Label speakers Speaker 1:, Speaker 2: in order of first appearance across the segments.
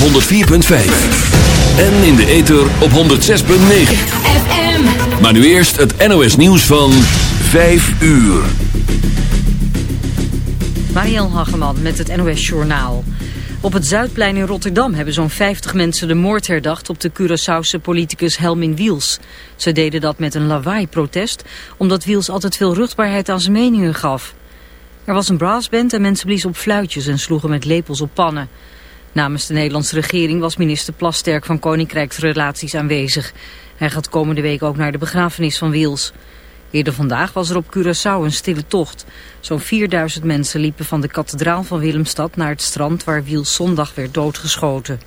Speaker 1: op 104.5. En in de ether op 106.9. FM. Maar nu eerst het NOS nieuws van 5 uur.
Speaker 2: Mariel Hageman met het NOS Journaal. Op het Zuidplein in Rotterdam hebben zo'n 50 mensen de moord herdacht op de Curaçaose politicus Helmin Wiels. Ze deden dat met een lawaai-protest, omdat Wiels altijd veel ruchtbaarheid aan zijn meningen gaf. Er was een brassband en mensen bliezen op fluitjes en sloegen met lepels op pannen. Namens de Nederlandse regering was minister Plasterk van Koninkrijksrelaties aanwezig. Hij gaat komende week ook naar de begrafenis van Wiels. Eerder vandaag was er op Curaçao een stille tocht. Zo'n 4000 mensen liepen van de kathedraal van Willemstad naar het strand waar Wiels zondag werd doodgeschoten.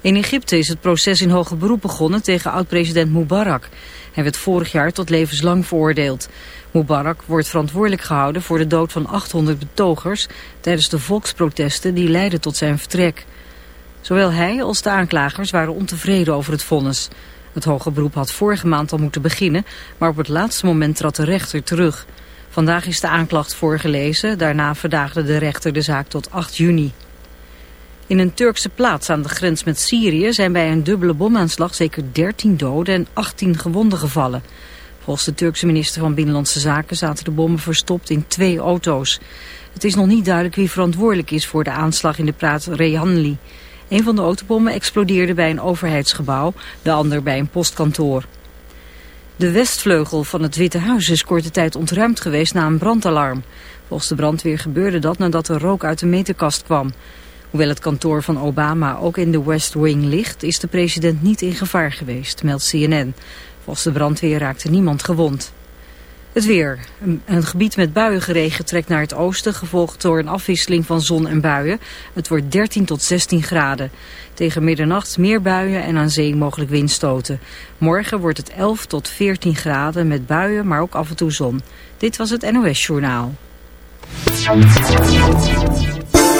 Speaker 2: In Egypte is het proces in hoger beroep begonnen tegen oud-president Mubarak. Hij werd vorig jaar tot levenslang veroordeeld. Mubarak wordt verantwoordelijk gehouden voor de dood van 800 betogers tijdens de volksprotesten die leidden tot zijn vertrek. Zowel hij als de aanklagers waren ontevreden over het vonnis. Het hoge beroep had vorige maand al moeten beginnen, maar op het laatste moment trad de rechter terug. Vandaag is de aanklacht voorgelezen, daarna verdaagde de rechter de zaak tot 8 juni. In een Turkse plaats aan de grens met Syrië zijn bij een dubbele bomaanslag zeker 13 doden en 18 gewonden gevallen. Volgens de Turkse minister van Binnenlandse Zaken zaten de bommen verstopt in twee auto's. Het is nog niet duidelijk wie verantwoordelijk is voor de aanslag in de plaats Rehanli. Een van de autobommen explodeerde bij een overheidsgebouw, de ander bij een postkantoor. De westvleugel van het Witte Huis is korte tijd ontruimd geweest na een brandalarm. Volgens de brandweer gebeurde dat nadat er rook uit de meterkast kwam. Hoewel het kantoor van Obama ook in de West Wing ligt, is de president niet in gevaar geweest, meldt CNN. Volgens de brandweer raakte niemand gewond. Het weer. Een, gebied met buiengeregen trekt naar het oosten, gevolgd door een afwisseling van zon en buien. Het wordt 13 tot 16 graden. Tegen middernacht meer buien en aan zee mogelijk windstoten. Morgen wordt het 11 tot 14 graden met buien, maar ook af en toe zon. Dit was het NOS Journaal.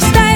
Speaker 3: voor de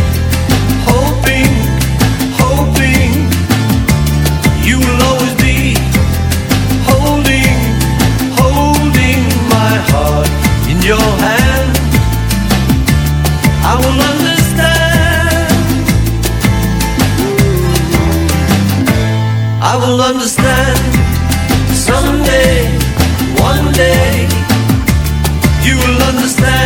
Speaker 4: your hand. I will understand. I will understand someday, one day. You will understand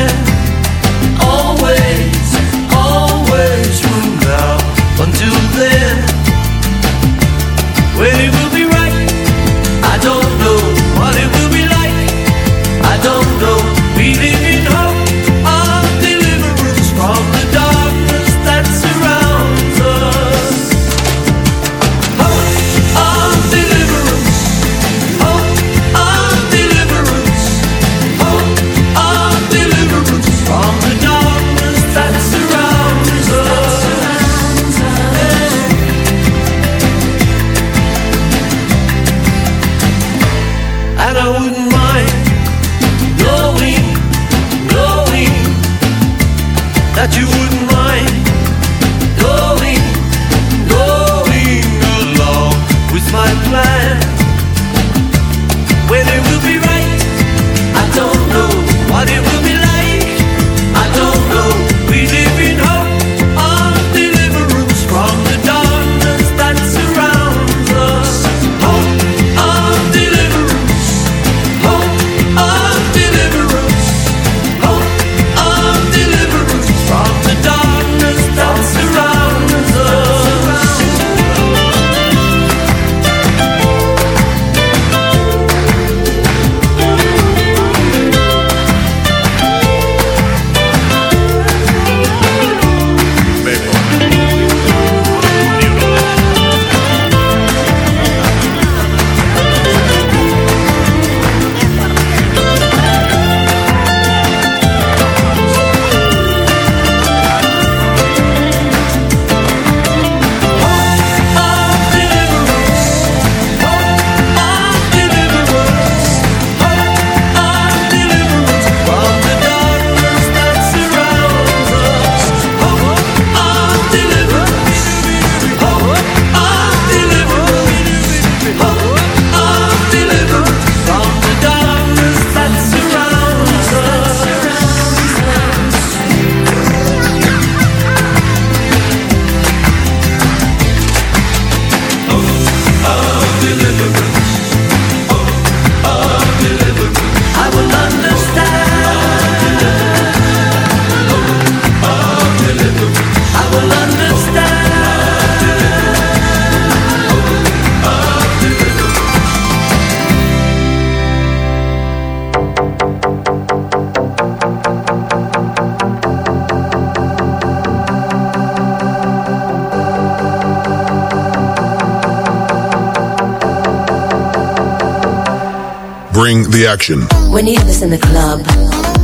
Speaker 5: Bring the action.
Speaker 6: When you hear this in the club,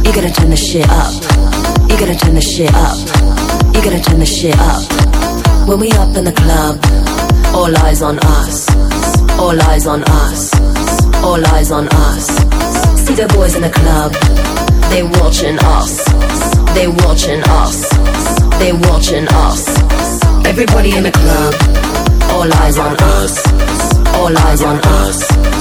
Speaker 6: you gotta turn the shit up. You gotta turn the shit up. You gotta turn the shit up. When we up in the club, all eyes on us. All eyes on us. All eyes on us. See the boys in the club, they watching us. They watching us. They watching us. Everybody in the club, all eyes on us. All eyes on us.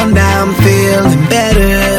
Speaker 7: I'm feeling better.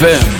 Speaker 3: ZFM.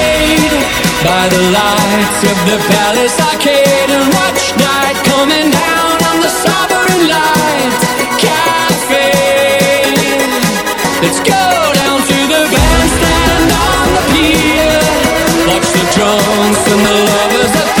Speaker 8: by the lights of the Palace Arcade and watch night coming down on the Sovereign Light Cafe. Let's go down to the bandstand on the pier. Watch the drunks and the lovers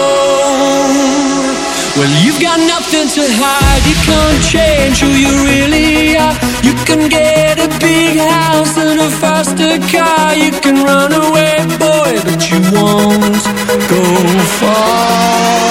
Speaker 8: Well, you've got nothing to hide. You can't change who you really are. You can get a big house and a faster car. You can run away, boy, but you won't go far.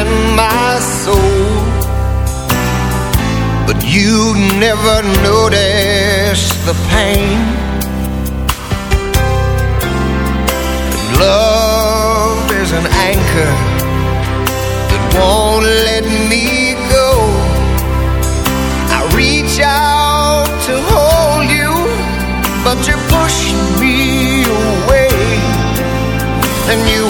Speaker 9: in my soul. But you never notice the pain. And Love is an anchor That won't let me go. I reach out to hold you But you're pushing me away. And you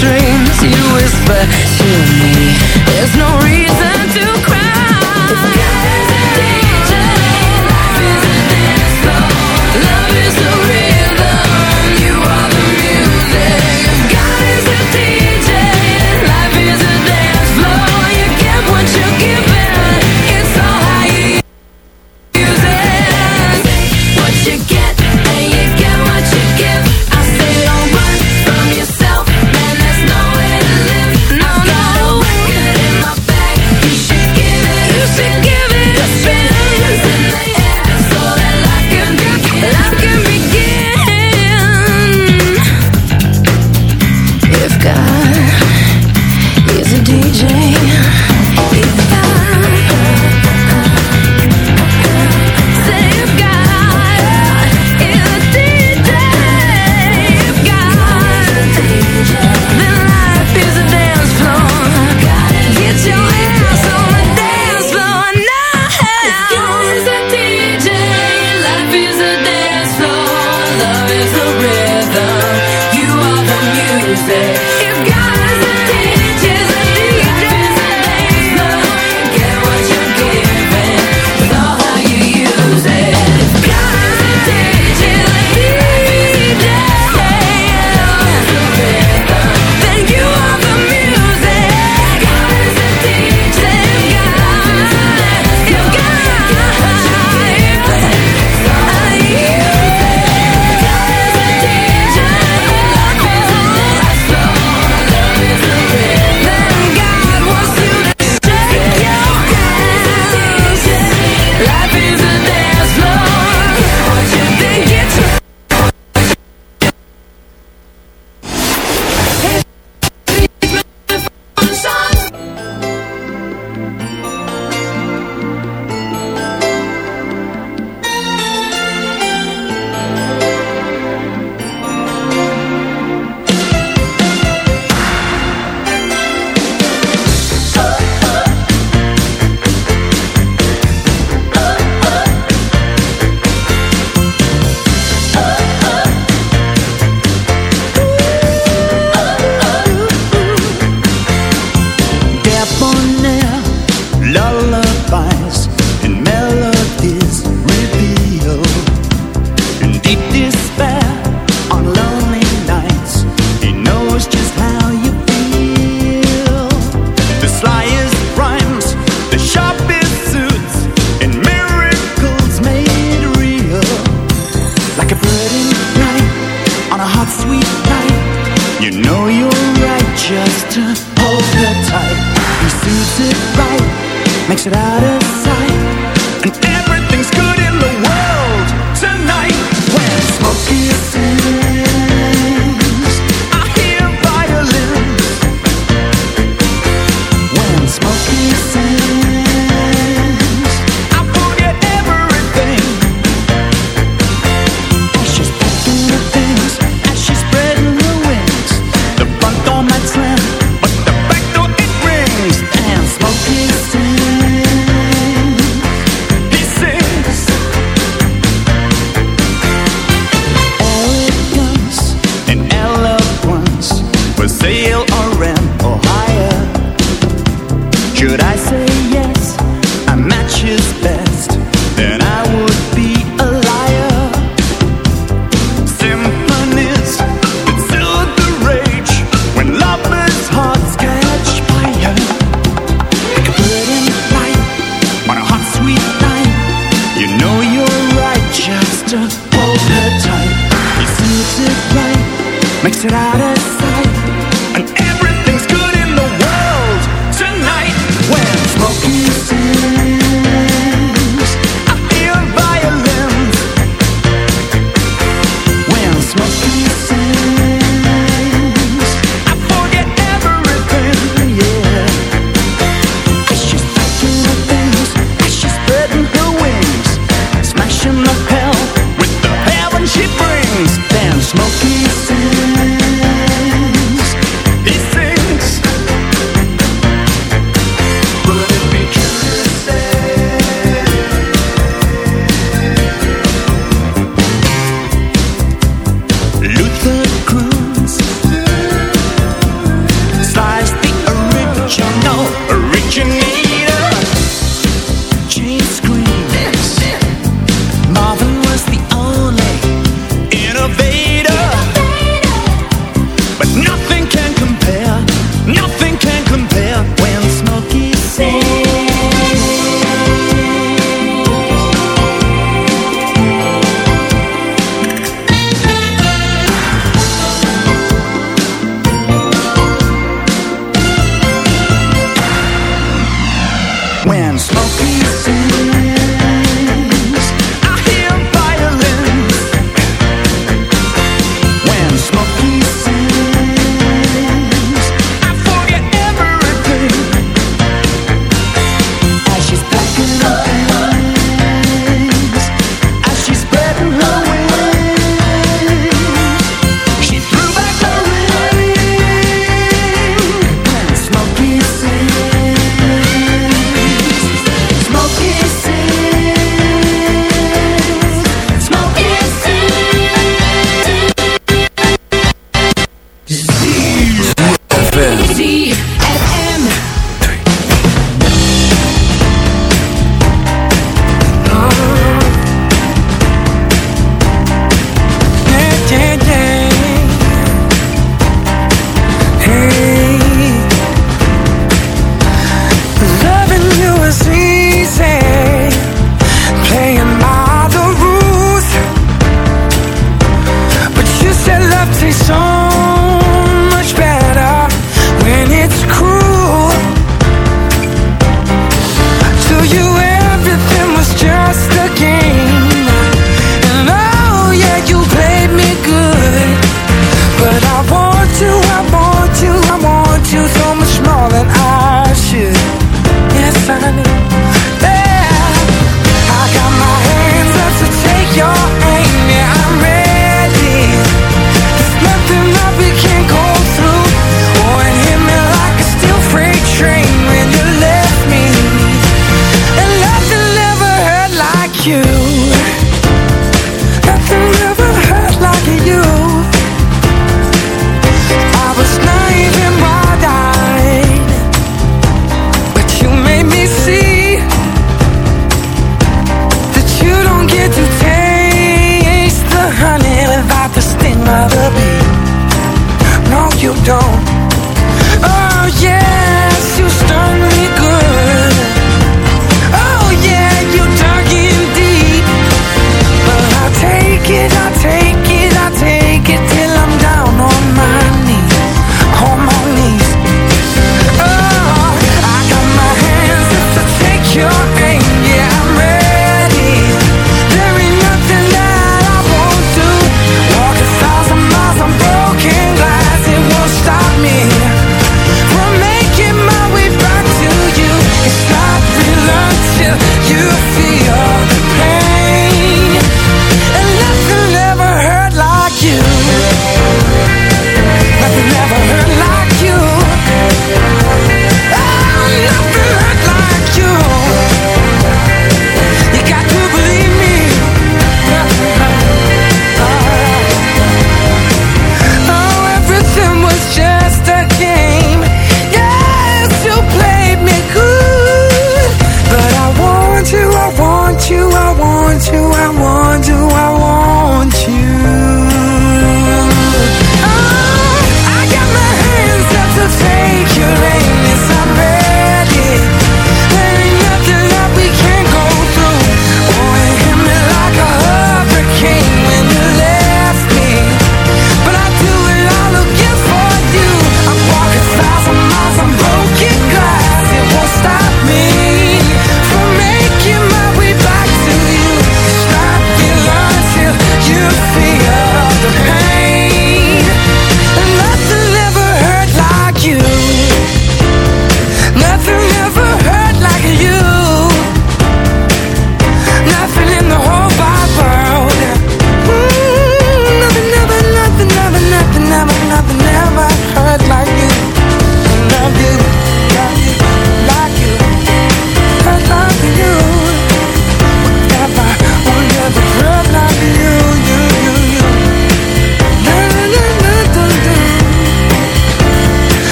Speaker 10: dreams, you whisper to me. There's no reason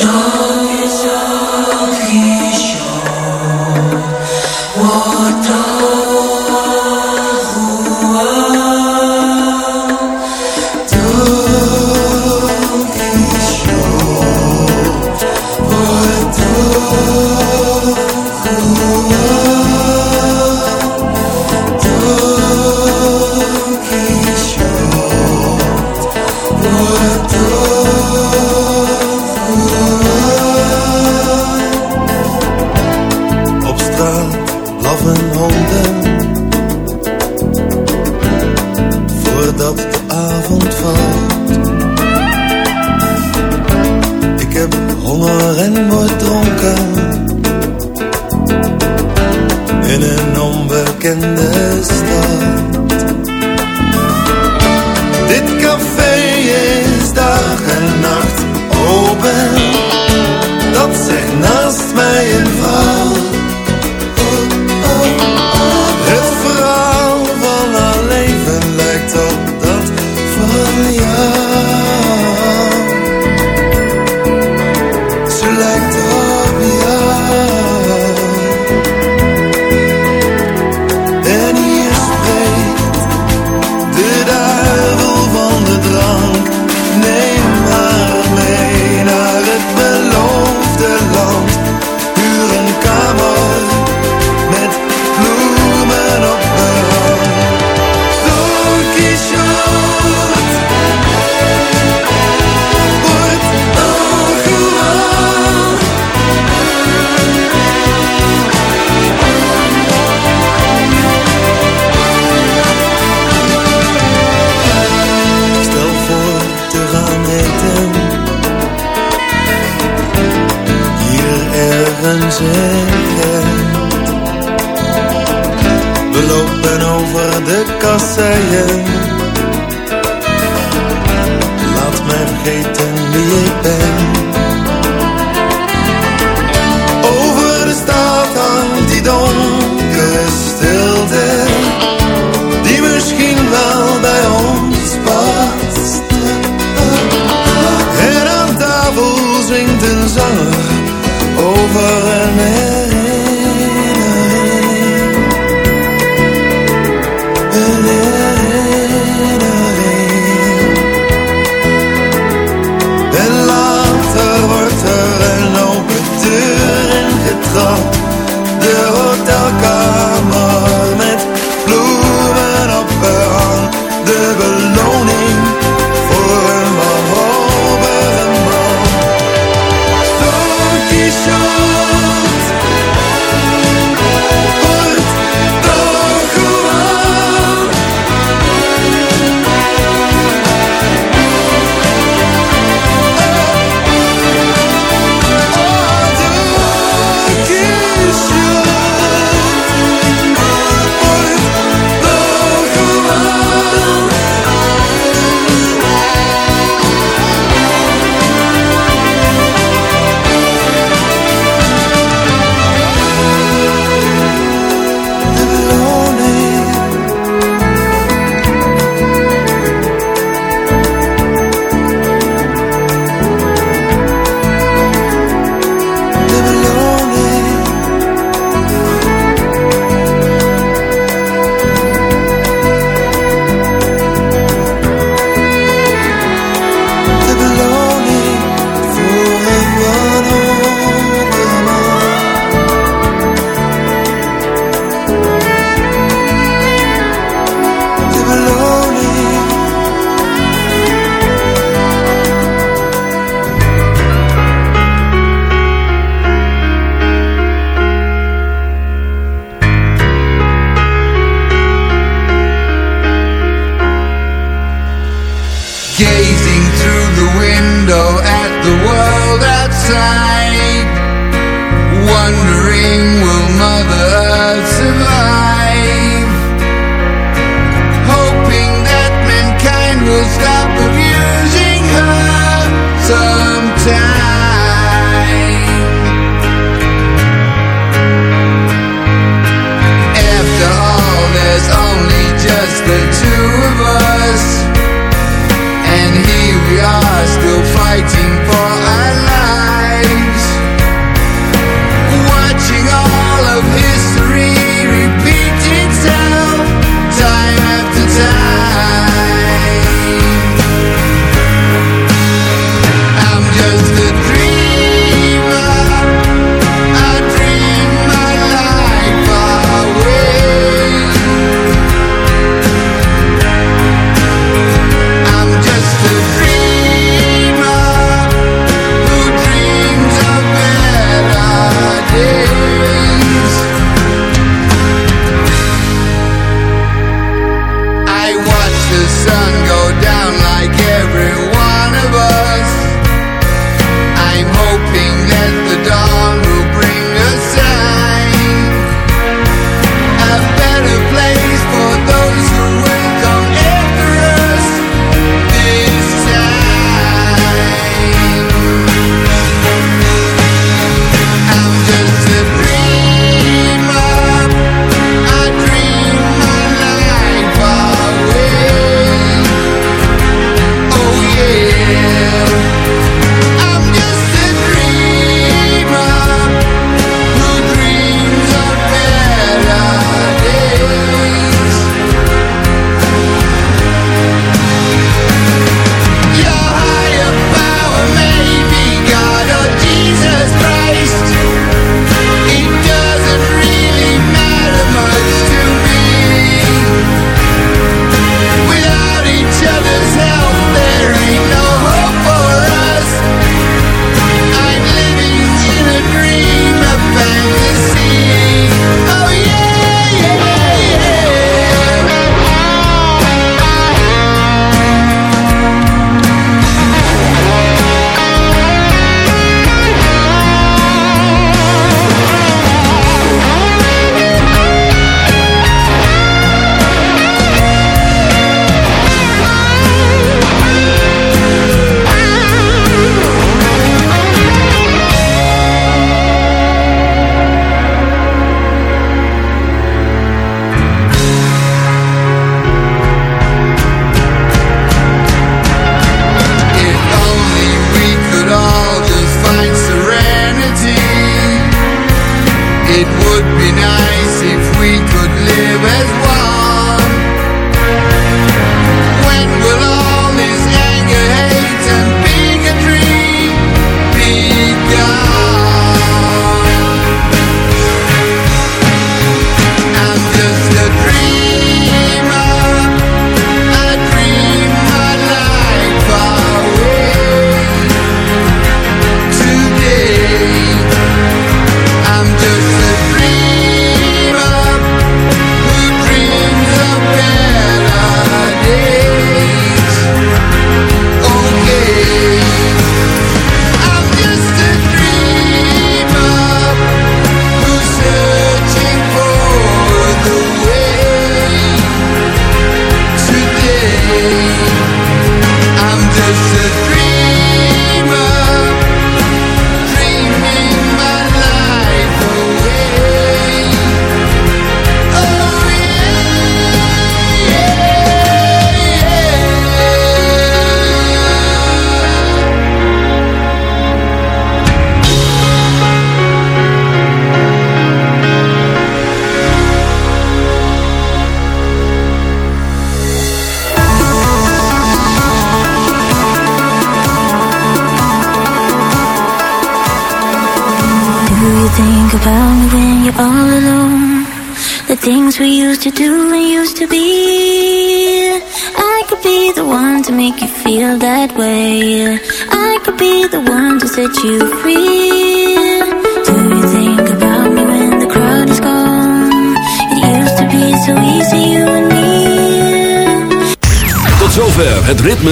Speaker 11: Op Mij vergeten wie ik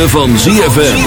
Speaker 1: van ZFM.